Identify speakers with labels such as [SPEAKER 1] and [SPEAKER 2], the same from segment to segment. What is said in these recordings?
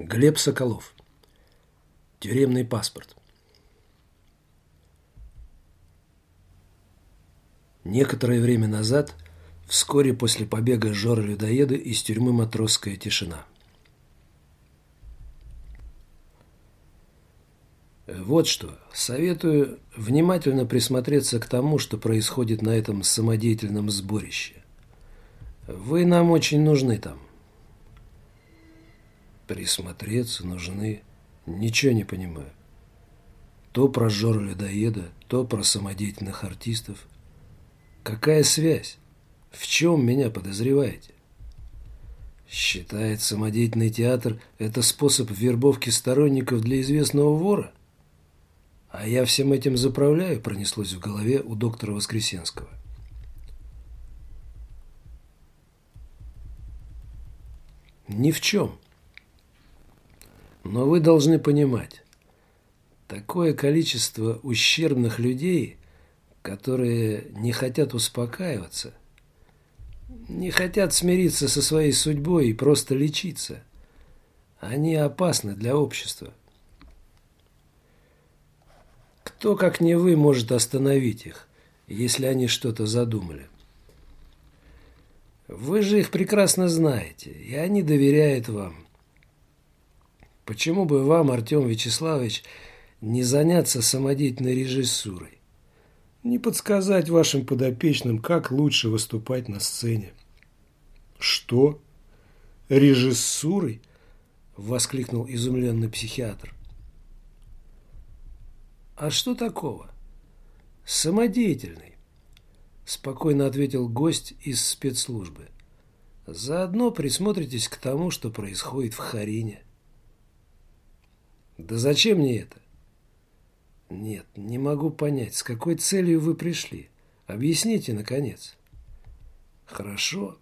[SPEAKER 1] Глеб Соколов. Тюремный паспорт. Некоторое время назад, вскоре после побега Жора-людоеда из тюрьмы «Матросская тишина». Вот что. Советую внимательно присмотреться к тому, что происходит на этом самодеятельном сборище. Вы нам очень нужны там. Присмотреться нужны. Ничего не понимаю. То про Жора людоеда, то про самодеятельных артистов. Какая связь? В чем меня подозреваете? Считает самодеятельный театр – это способ вербовки сторонников для известного вора? А я всем этим заправляю, пронеслось в голове у доктора Воскресенского. Ни в чем. Но вы должны понимать, такое количество ущербных людей, которые не хотят успокаиваться, не хотят смириться со своей судьбой и просто лечиться, они опасны для общества. Кто, как не вы, может остановить их, если они что-то задумали? Вы же их прекрасно знаете, и они доверяют вам. Почему бы вам, Артем Вячеславович, не заняться самодеятельной режиссурой? Не подсказать вашим подопечным, как лучше выступать на сцене? Что? Режиссурой? Воскликнул изумленный психиатр. «А что такого?» «Самодеятельный», – спокойно ответил гость из спецслужбы. «Заодно присмотритесь к тому, что происходит в Харине». «Да зачем мне это?» «Нет, не могу понять, с какой целью вы пришли. Объясните, наконец». «Хорошо.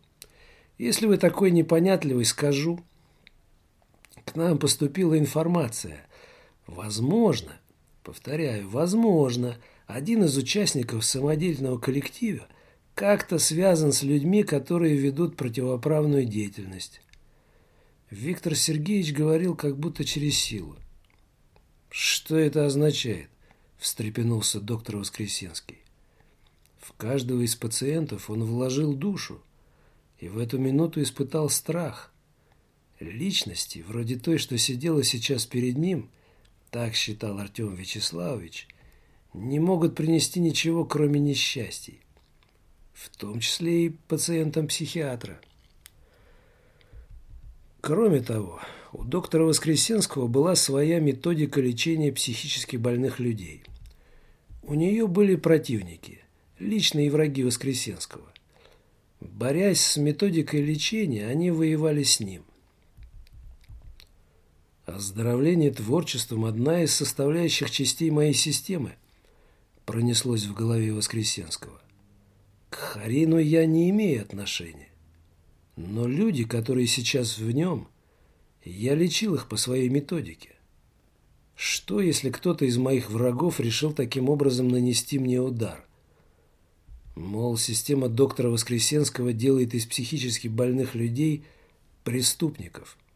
[SPEAKER 1] Если вы такой непонятливый, скажу. К нам поступила информация. Возможно, Повторяю, возможно, один из участников самодеятельного коллектива как-то связан с людьми, которые ведут противоправную деятельность. Виктор Сергеевич говорил как будто через силу. «Что это означает?» – встрепенулся доктор Воскресенский. В каждого из пациентов он вложил душу и в эту минуту испытал страх. Личности, вроде той, что сидела сейчас перед ним, так считал Артем Вячеславович, не могут принести ничего, кроме несчастий, в том числе и пациентам психиатра. Кроме того, у доктора Воскресенского была своя методика лечения психически больных людей. У нее были противники, личные враги Воскресенского. Борясь с методикой лечения, они воевали с ним. Оздоровление творчеством – одна из составляющих частей моей системы, пронеслось в голове Воскресенского. К Харину я не имею отношения. Но люди, которые сейчас в нем, я лечил их по своей методике. Что, если кто-то из моих врагов решил таким образом нанести мне удар? Мол, система доктора Воскресенского делает из психически больных людей преступников –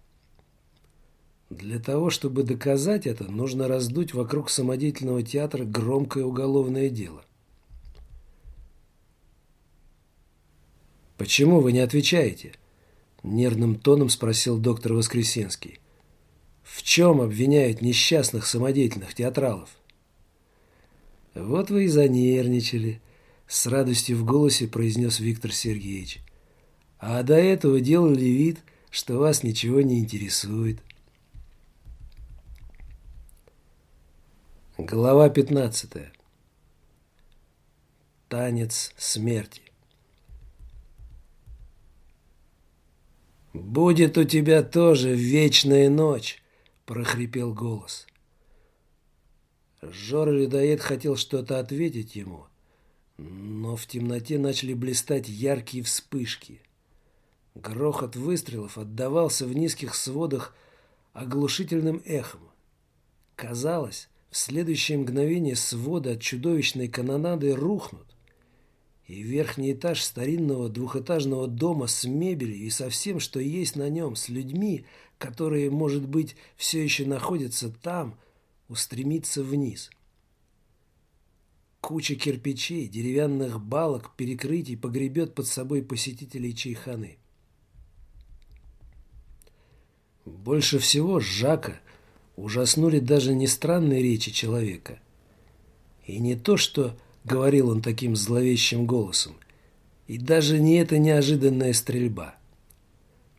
[SPEAKER 1] для того, чтобы доказать это, нужно раздуть вокруг самодеятельного театра громкое уголовное дело. «Почему вы не отвечаете?» – нервным тоном спросил доктор Воскресенский. «В чем обвиняют несчастных самодеятельных театралов?» «Вот вы и занервничали», – с радостью в голосе произнес Виктор Сергеевич. «А до этого делали вид, что вас ничего не интересует». Глава 15. Танец смерти. «Будет у тебя тоже вечная ночь», — прохрипел голос. Жора-людоед хотел что-то ответить ему, но в темноте начали блистать яркие вспышки. Грохот выстрелов отдавался в низких сводах оглушительным эхом. Казалось, в следующее мгновение своды от чудовищной канонады рухнут, и верхний этаж старинного двухэтажного дома с мебелью и со всем, что есть на нем, с людьми, которые, может быть, все еще находятся там, устремится вниз. Куча кирпичей, деревянных балок, перекрытий погребет под собой посетителей чайханы. Больше всего Жака ужаснули даже не странные речи человека. И не то, что говорил он таким зловещим голосом, и даже не эта неожиданная стрельба.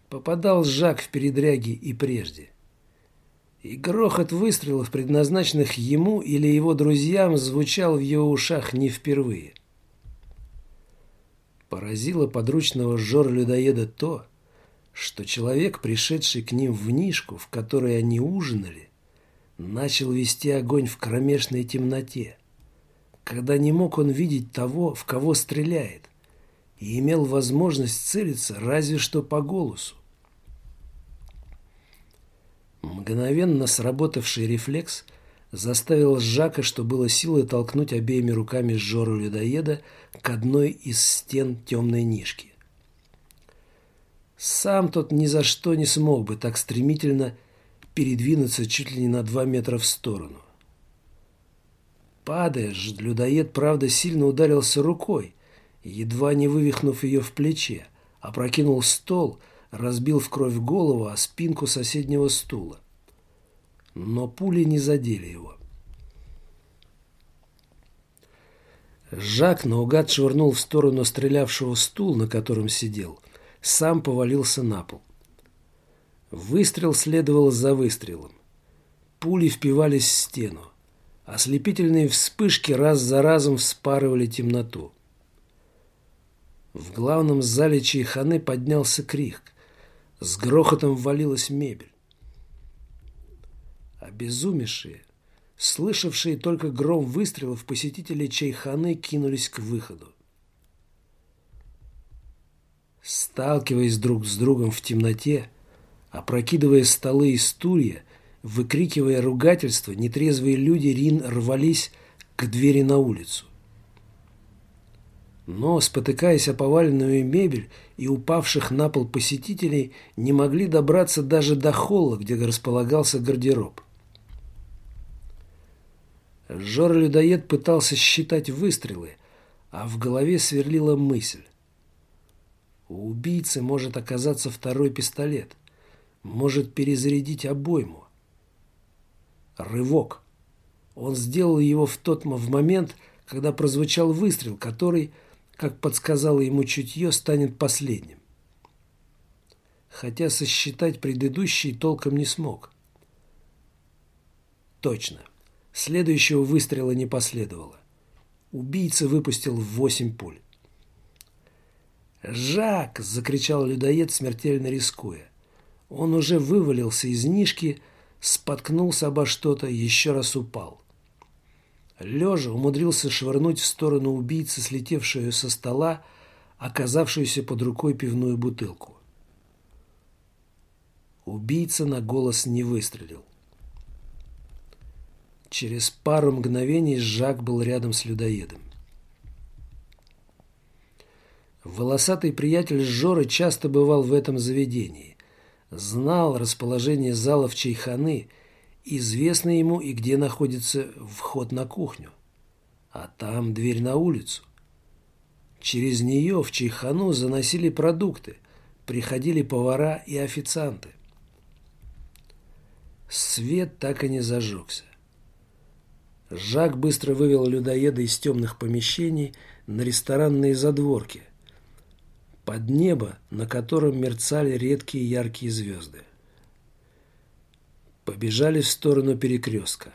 [SPEAKER 1] Попадал Жак в передряги и прежде. И грохот выстрелов, предназначенных ему или его друзьям, звучал в его ушах не впервые. Поразило подручного Жор-людоеда то, что человек, пришедший к ним в нишку, в которой они ужинали, начал вести огонь в кромешной темноте, когда не мог он видеть того, в кого стреляет, и имел возможность целиться разве что по голосу. Мгновенно сработавший рефлекс заставил Жака, что было силой, толкнуть обеими руками Жору людоеда к одной из стен темной нишки. Сам тот ни за что не смог бы так стремительно передвинуться чуть ли не на два метра в сторону. Падая, людоед, правда, сильно ударился рукой, едва не вывихнув ее в плече, опрокинул стол, разбил в кровь голову о спинку соседнего стула. Но пули не задели его. Жак наугад швырнул в сторону стрелявшего стул, на котором сидел, сам повалился на пол. Выстрел следовал за выстрелом. Пули впивались в стену. Ослепительные вспышки раз за разом вспарывали темноту. В главном зале чайханы поднялся крик. С грохотом ввалилась мебель. Обезумевшие, слышавшие только гром выстрелов, посетители чайханы кинулись к выходу. Сталкиваясь друг с другом в темноте, опрокидывая столы и стулья, выкрикивая ругательства, нетрезвые люди Рин рвались к двери на улицу. Но, спотыкаясь о поваленную мебель и упавших на пол посетителей, не могли добраться даже до холла, где располагался гардероб. Жор-людоед пытался считать выстрелы, а в голове сверлила мысль. У убийцы может оказаться второй пистолет. Может перезарядить обойму. Рывок. Он сделал его в тот в момент, когда прозвучал выстрел, который, как подсказало ему чутье, станет последним. Хотя сосчитать предыдущий толком не смог. Точно. Следующего выстрела не последовало. Убийца выпустил восемь пуль. «Жак!» – закричал людоед, смертельно рискуя. Он уже вывалился из нишки, споткнулся обо что-то, еще раз упал. Лежа умудрился швырнуть в сторону убийцы, слетевшую со стола, оказавшуюся под рукой пивную бутылку. Убийца на голос не выстрелил. Через пару мгновений Жак был рядом с людоедом. Волосатый приятель Жоры часто бывал в этом заведении. Знал расположение залов чайханы, известно ему и где находится вход на кухню. А там дверь на улицу. Через нее в чайхану заносили продукты, приходили повара и официанты. Свет так и не зажегся. Жак быстро вывел людоеда из темных помещений на ресторанные задворки – под небо, на котором мерцали редкие яркие звезды. Побежали в сторону перекрестка.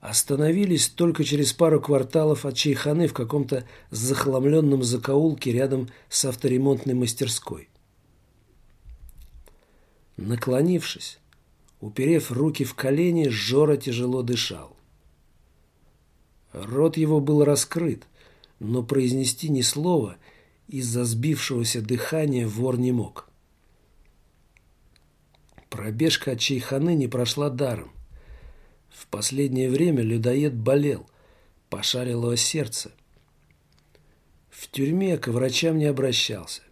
[SPEAKER 1] Остановились только через пару кварталов от Чайханы в каком-то захламленном закоулке рядом с авторемонтной мастерской. Наклонившись, уперев руки в колени, Жора тяжело дышал. Рот его был раскрыт, но произнести ни слова – из-за сбившегося дыхания вор не мог. Пробежка от Чайханы не прошла даром. В последнее время людоед болел, пошарило сердце. В тюрьме к врачам не обращался.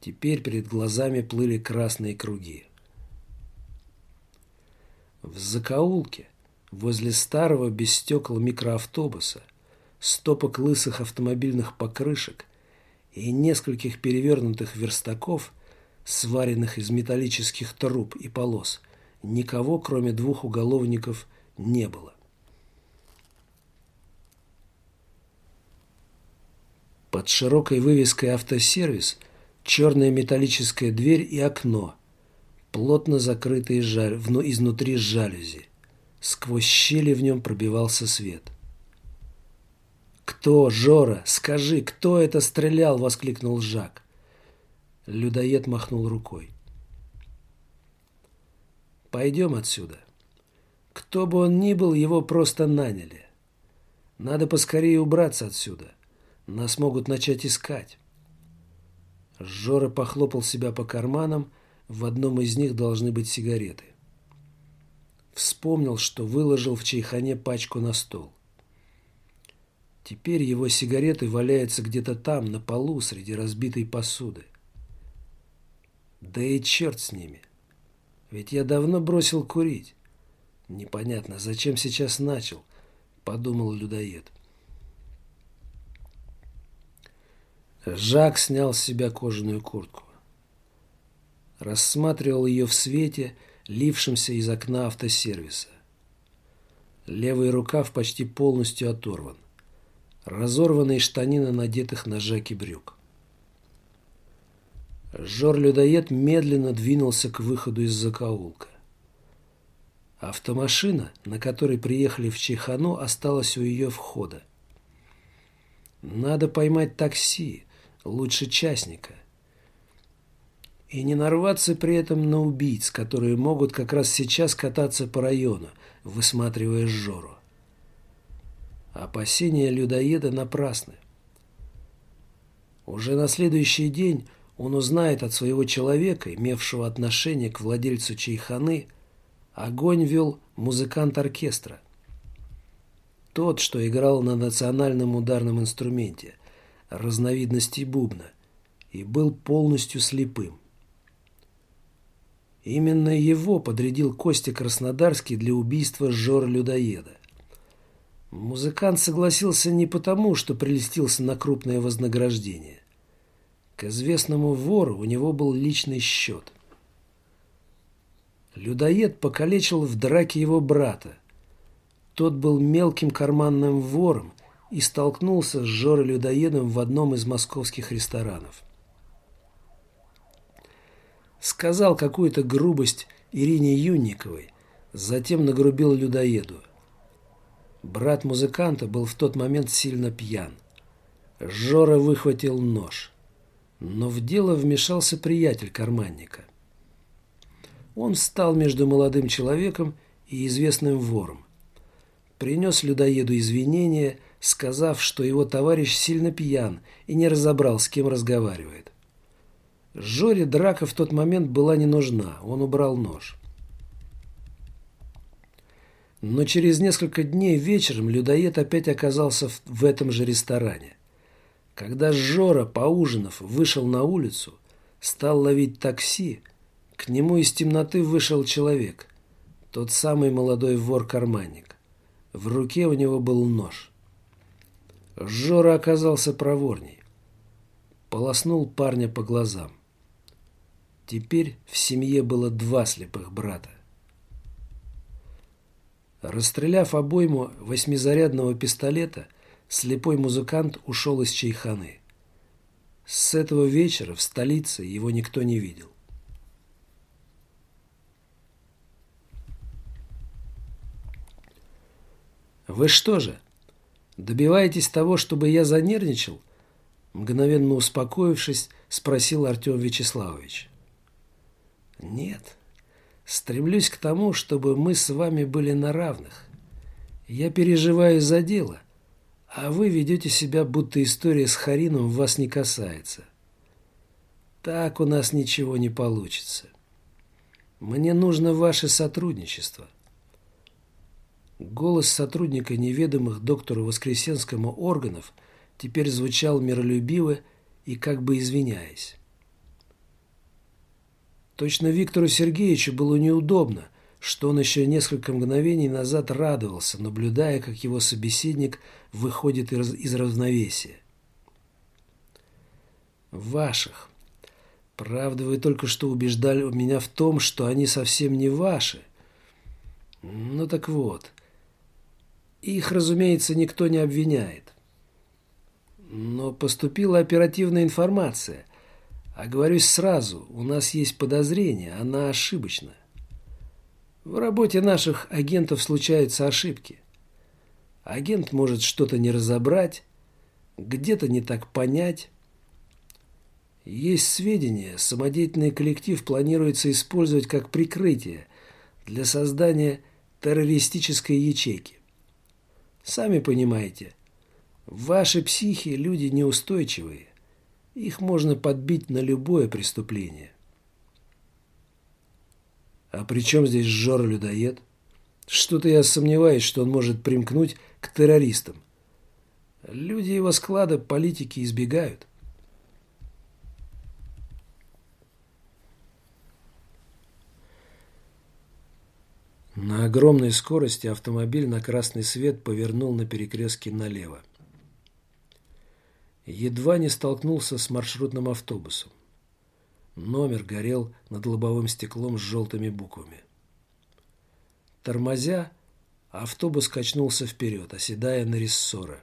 [SPEAKER 1] Теперь перед глазами плыли красные круги. В закоулке, возле старого без стекол микроавтобуса, стопок лысых автомобильных покрышек и нескольких перевернутых верстаков, сваренных из металлических труб и полос, никого, кроме двух уголовников, не было. Под широкой вывеской «Автосервис» черная металлическая дверь и окно, плотно закрытые жаль... изнутри жалюзи. Сквозь щели в нем пробивался свет. «Кто, Жора? Скажи, кто это стрелял?» — воскликнул Жак. Людоед махнул рукой. «Пойдем отсюда. Кто бы он ни был, его просто наняли. Надо поскорее убраться отсюда. Нас могут начать искать». Жора похлопал себя по карманам, в одном из них должны быть сигареты. Вспомнил, что выложил в чайхане пачку на стол. Теперь его сигареты валяются где-то там, на полу, среди разбитой посуды. Да и черт с ними. Ведь я давно бросил курить. Непонятно, зачем сейчас начал, подумал людоед. Жак снял с себя кожаную куртку. Рассматривал ее в свете, лившемся из окна автосервиса. Левый рукав почти полностью оторван. Разорванные штанины надетых на Жаке брюк. Жор-людоед медленно двинулся к выходу из закоулка. Автомашина, на которой приехали в Чехану, осталась у ее входа. Надо поймать такси, лучше частника. И не нарваться при этом на убийц, которые могут как раз сейчас кататься по району, высматривая Жору. Опасения людоеда напрасны. Уже на следующий день он узнает от своего человека, имевшего отношение к владельцу чайханы, огонь вел музыкант оркестра. Тот, что играл на национальном ударном инструменте, разновидности бубна и был полностью слепым. Именно его подрядил Костя Краснодарский для убийства Жора-людоеда. Музыкант согласился не потому, что прелестился на крупное вознаграждение. К известному вору у него был личный счет. Людоед покалечил в драке его брата. Тот был мелким карманным вором и столкнулся с Жорой-людоедом в одном из московских ресторанов. Сказал какую-то грубость Ирине Юнниковой, затем нагрубил людоеду. Брат музыканта был в тот момент сильно пьян. Жора выхватил нож. Но в дело вмешался приятель карманника. Он встал между молодым человеком и известным вором. Принес людоеду извинения – сказав, что его товарищ сильно пьян и не разобрал, с кем разговаривает. Жоре драка в тот момент была не нужна, он убрал нож. Но через несколько дней вечером людоед опять оказался в, этом же ресторане. Когда Жора, поужинав, вышел на улицу, стал ловить такси, к нему из темноты вышел человек, тот самый молодой вор-карманник. В руке у него был нож. Жора оказался проворней. Полоснул парня по глазам. Теперь в семье было два слепых брата. Расстреляв обойму восьмизарядного пистолета, слепой музыкант ушел из чайханы. С этого вечера в столице его никто не видел. «Вы что же?» «Добиваетесь того, чтобы я занервничал?» Мгновенно успокоившись, спросил Артем Вячеславович. «Нет. Стремлюсь к тому, чтобы мы с вами были на равных. Я переживаю за дело, а вы ведете себя, будто история с Харином вас не касается. Так у нас ничего не получится. Мне нужно ваше сотрудничество». Голос сотрудника неведомых доктору Воскресенскому органов теперь звучал миролюбиво и как бы извиняясь. Точно Виктору Сергеевичу было неудобно, что он еще несколько мгновений назад радовался, наблюдая, как его собеседник выходит из, из равновесия. «Ваших. Правда, вы только что убеждали меня в том, что они совсем не ваши. Ну так вот. Их, разумеется, никто не обвиняет. Но поступила оперативная информация. Оговорюсь сразу, у нас есть подозрение, она ошибочна. В работе наших агентов случаются ошибки. Агент может что-то не разобрать, где-то не так понять. Есть сведения, самодеятельный коллектив планируется использовать как прикрытие для создания террористической ячейки. Сами понимаете, ваши психи – люди неустойчивые. Их можно подбить на любое преступление. А при чем здесь Жора-людоед? Что-то я сомневаюсь, что он может примкнуть к террористам. Люди его склада политики избегают. На огромной скорости автомобиль на красный свет повернул на перекрестке налево. Едва не столкнулся с маршрутным автобусом. Номер горел над лобовым стеклом с желтыми буквами. Тормозя, автобус качнулся вперед, оседая на рессора.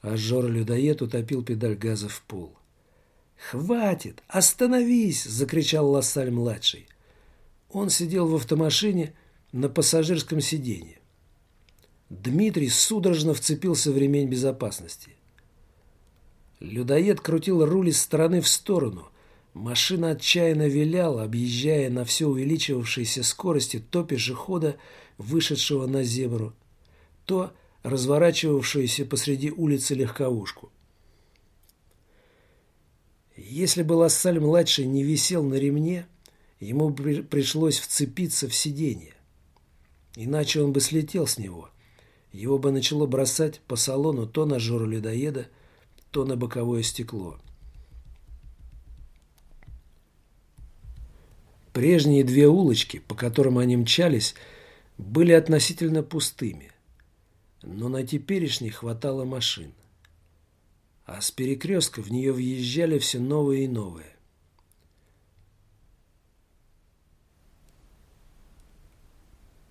[SPEAKER 1] А Жора-людоед утопил педаль газа в пол. «Хватит! Остановись!» – закричал Лассаль-младший. Он сидел в автомашине на пассажирском сиденье. Дмитрий судорожно вцепился в ремень безопасности. Людоед крутил руль из стороны в сторону. Машина отчаянно виляла, объезжая на все увеличивавшейся скорости то пешехода, вышедшего на зебру, то разворачивавшуюся посреди улицы легковушку. Если бы Лассаль-младший не висел на ремне, ему при пришлось вцепиться в сиденье. Иначе он бы слетел с него. Его бы начало бросать по салону то на жору людоеда, то на боковое стекло. Прежние две улочки, по которым они мчались, были относительно пустыми, но на теперешней хватало машин. А с перекрестка в нее въезжали все новые и новые.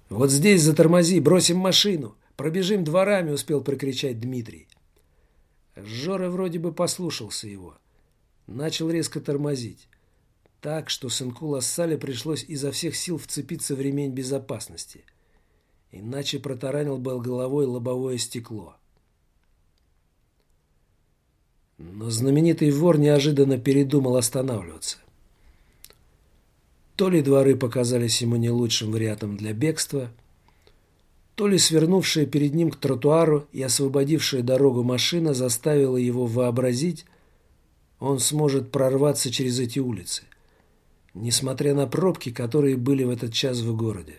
[SPEAKER 1] «Вот здесь затормози, бросим машину, пробежим дворами», — успел прокричать Дмитрий. Жора вроде бы послушался его. Начал резко тормозить. Так, что сынку Лассале пришлось изо всех сил вцепиться в ремень безопасности. Иначе протаранил бы головой лобовое стекло. Но знаменитый вор неожиданно передумал останавливаться. То ли дворы показались ему не лучшим вариантом для бегства, то ли свернувшая перед ним к тротуару и освободившая дорогу машина заставила его вообразить, он сможет прорваться через эти улицы, несмотря на пробки, которые были в этот час в городе.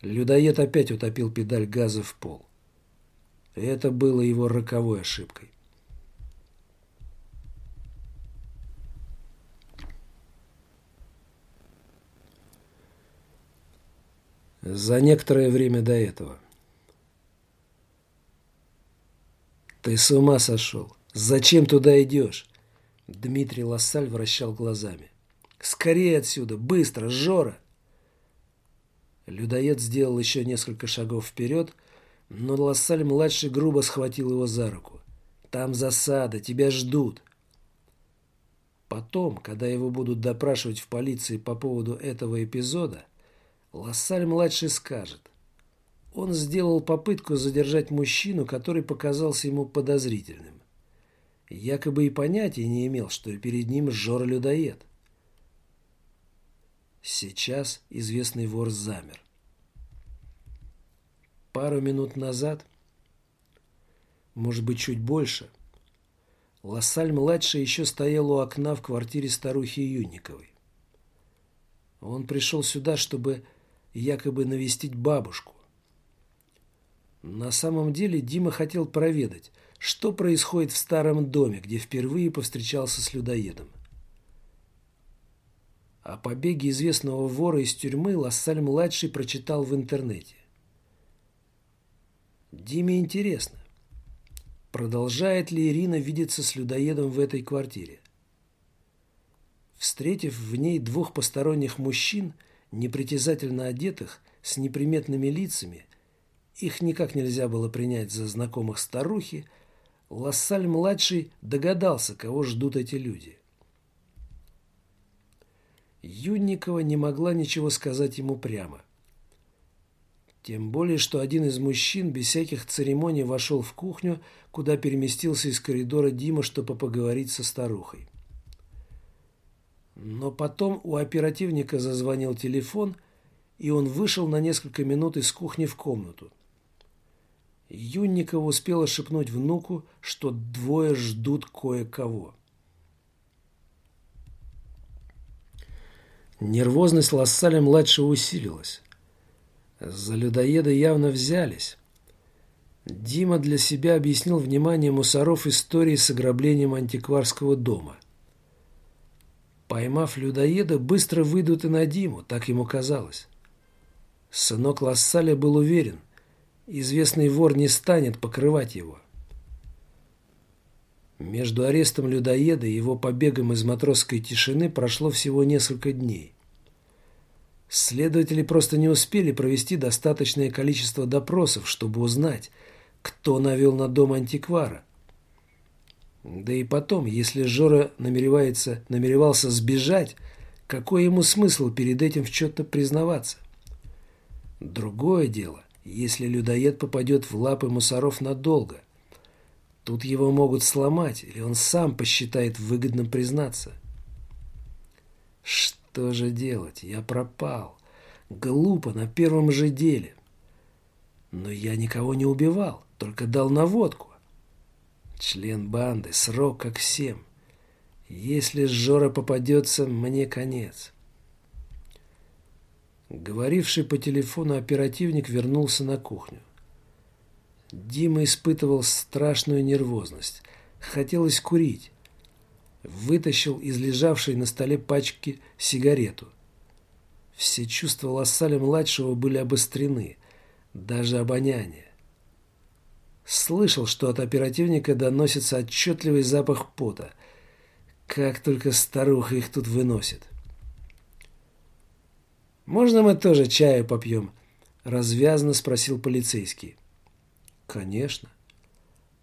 [SPEAKER 1] Людоед опять утопил педаль газа в пол. Это было его роковой ошибкой. За некоторое время до этого. «Ты с ума сошел? Зачем туда идешь?» Дмитрий Лассаль вращал глазами. «Скорее отсюда! Быстро! Жора!» Людоед сделал еще несколько шагов вперед, но Лассаль-младший грубо схватил его за руку. «Там засада! Тебя ждут!» Потом, когда его будут допрашивать в полиции по поводу этого эпизода, Лассаль-младший скажет. Он сделал попытку задержать мужчину, который показался ему подозрительным. Якобы и понятия не имел, что перед ним Жора-людоед. Сейчас известный вор замер. Пару минут назад, может быть, чуть больше, Лассаль-младший еще стоял у окна в квартире старухи Юниковой. Он пришел сюда, чтобы якобы навестить бабушку. На самом деле Дима хотел проведать, что происходит в старом доме, где впервые повстречался с людоедом. О побеге известного вора из тюрьмы Лассаль-младший прочитал в интернете. Диме интересно, продолжает ли Ирина видеться с людоедом в этой квартире. Встретив в ней двух посторонних мужчин, непритязательно одетых, с неприметными лицами, их никак нельзя было принять за знакомых старухи, Лассаль-младший догадался, кого ждут эти люди. Юнникова не могла ничего сказать ему прямо. Тем более, что один из мужчин без всяких церемоний вошел в кухню, куда переместился из коридора Дима, чтобы поговорить со старухой. Но потом у оперативника зазвонил телефон, и он вышел на несколько минут из кухни в комнату. Юнникова успела шепнуть внуку, что двое ждут кое-кого. Нервозность Лассаля-младшего усилилась. За людоеда явно взялись. Дима для себя объяснил внимание мусоров истории с ограблением антикварского дома. Поймав людоеда, быстро выйдут и на Диму, так ему казалось. Сынок Лассаля был уверен, известный вор не станет покрывать его. Между арестом людоеда и его побегом из матросской тишины прошло всего несколько дней. Следователи просто не успели провести достаточное количество допросов, чтобы узнать, кто навел на дом антиквара. Да и потом, если Жора намеревается, намеревался сбежать, какой ему смысл перед этим в чем-то признаваться? Другое дело, если людоед попадет в лапы мусоров надолго – Тут его могут сломать, или он сам посчитает выгодным признаться. Что же делать? Я пропал. Глупо на первом же деле. Но я никого не убивал, только дал наводку. Член банды, срок как всем. Если Жора попадется, мне конец. Говоривший по телефону оперативник вернулся на кухню. Дима испытывал страшную нервозность. Хотелось курить. Вытащил из лежавшей на столе пачки сигарету. Все чувства Лассаля-младшего были обострены, даже обоняние. Слышал, что от оперативника доносится отчетливый запах пота. Как только старуха их тут выносит. «Можно мы тоже чаю попьем?» – развязно спросил полицейский. «Конечно.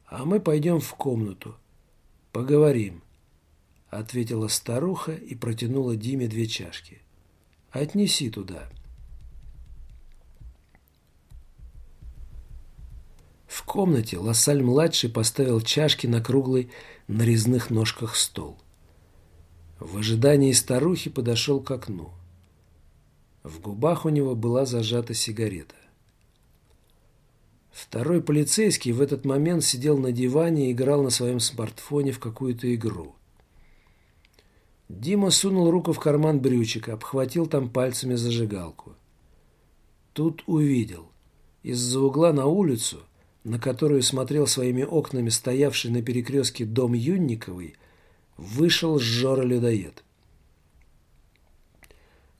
[SPEAKER 1] А мы пойдем в комнату. Поговорим», — ответила старуха и протянула Диме две чашки. «Отнеси туда». В комнате Лассаль-младший поставил чашки на круглый на резных ножках стол. В ожидании старухи подошел к окну. В губах у него была зажата сигарета. Второй полицейский в этот момент сидел на диване и играл на своем смартфоне в какую-то игру. Дима сунул руку в карман брючика, обхватил там пальцами зажигалку. Тут увидел. Из-за угла на улицу, на которую смотрел своими окнами стоявший на перекрестке дом Юнниковой, вышел Жора-людоед.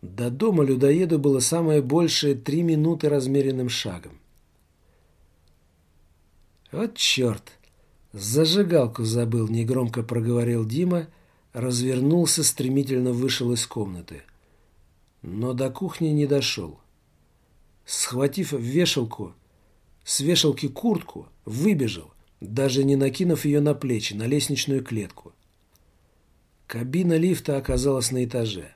[SPEAKER 1] До дома людоеду было самое большее три минуты размеренным шагом. «Вот черт! Зажигалку забыл!» – негромко проговорил Дима, развернулся, стремительно вышел из комнаты. Но до кухни не дошел. Схватив вешалку, с вешалки куртку, выбежал, даже не накинув ее на плечи, на лестничную клетку. Кабина лифта оказалась на этаже.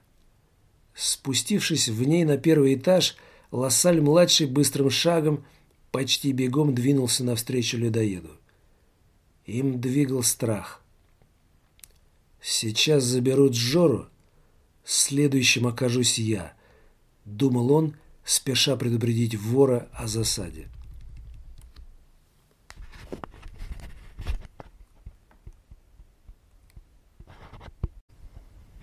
[SPEAKER 1] Спустившись в ней на первый этаж, Лассаль-младший быстрым шагом почти бегом двинулся навстречу людоеду. Им двигал страх. «Сейчас заберут Жору, следующим окажусь я», — думал он, спеша предупредить вора о засаде.